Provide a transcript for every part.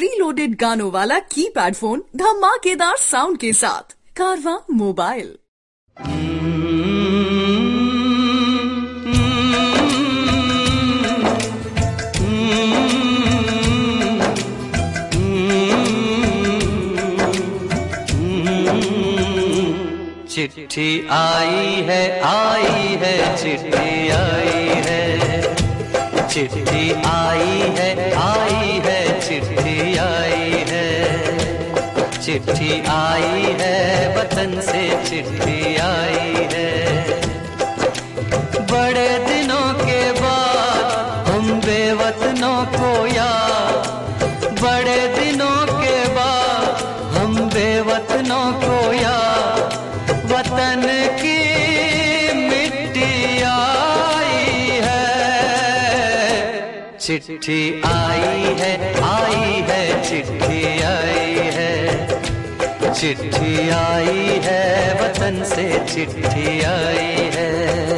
Preloaded गानों वाला keypad phone धमाकेदार साउंड के साथ। कारवा मोबाइल चिट्ठी आई है आई है, चिट्ठी आई है। चिट्ठी आई है चिट्ठी आई है, वतन से चिट्ठी आई है। बड़े दिनों के बाद हम बेवतनों को याद, बड़े दिनों के बाद हम बेवतनों को याद। वतन की मिट्टी आई है। चिट्ठी आई है आई है, चिट्ठी आई है। चिट्ठी आई है वतन से चिट्ठी आई है।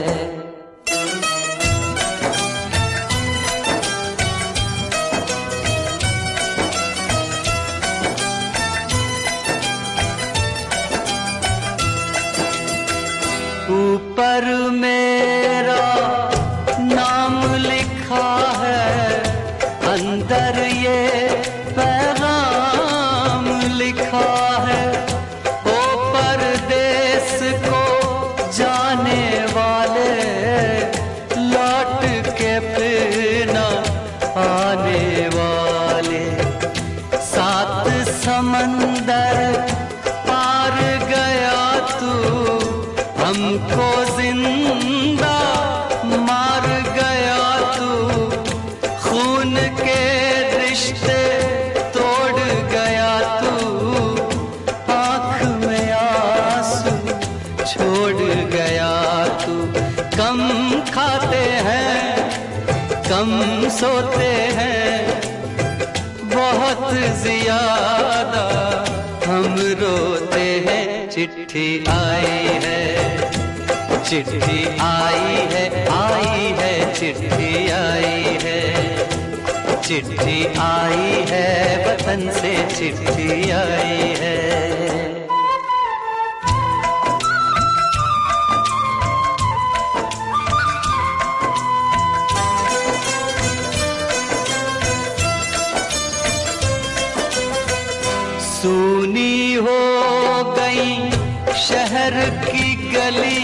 ज़िंदा मार गया तू, खून के रिश्ते तोड़ गया तू, आँख में आँसू छोड़ गया तू। कम खाते हैं, कम सोते हैं, बहुत ज़्यादा हम रोते हैं, चिट्ठी आई है। चिट्ठी आई है आई है, चिट्ठी आई है। चिट्ठी आई है, वतन से चिट्ठी आई है। सूनी हो गई शहर की गलियाँ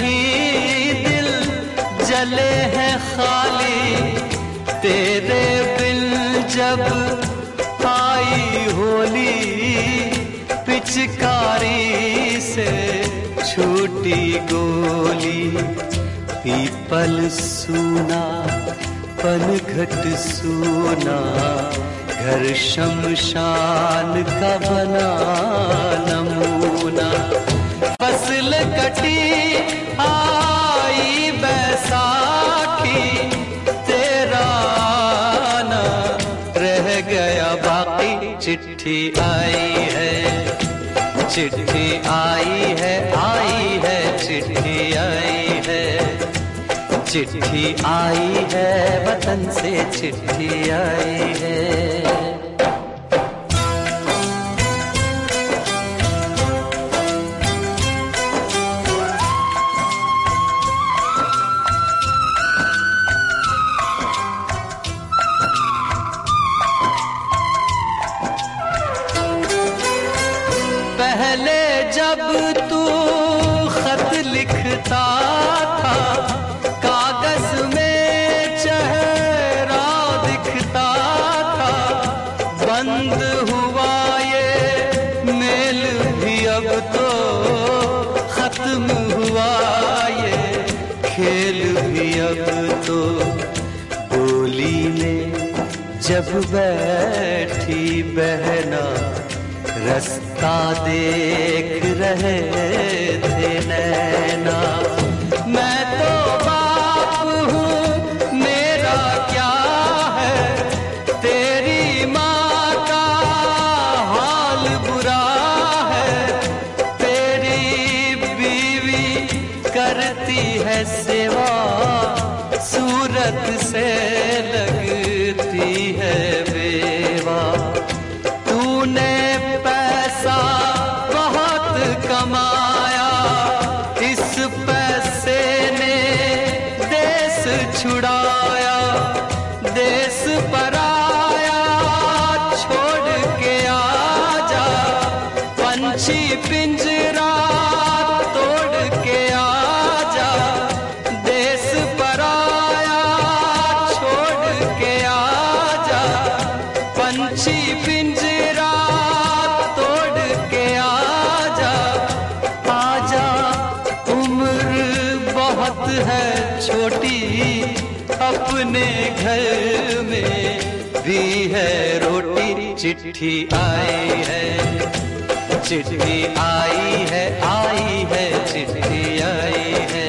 दिल जले हैं खाली। तेरे बिन जब आई होली, पिचकारी से छूटी गोली। पीपल सूना, पनघट सूना, घर शमशान का बना नमूना। फ़सल कटी आई तेरा रह गया बाकी। चिट्ठी आई है, चिट्ठी आई है आई है, चिट्ठी आई है। चिट्ठी आई है, वतन से चिट्ठी आई है। पहले जब तू खत लिखता था, कागज़ में चेहरा दिखता था, बंद हुआ ये मेल भी अब तो खत्म हुआ ये खेल भी अब तो। बोली में जब बैठी बहना रास्ता देख रहे थे नैना। मैं तो पंछी पिंजरा तोड़ के उम्र बहुत है छोटी, अपने घर में भी है रोटी। चिट्ठी आई है, चिट्ठी आई है आई है, चिट्ठी आई है।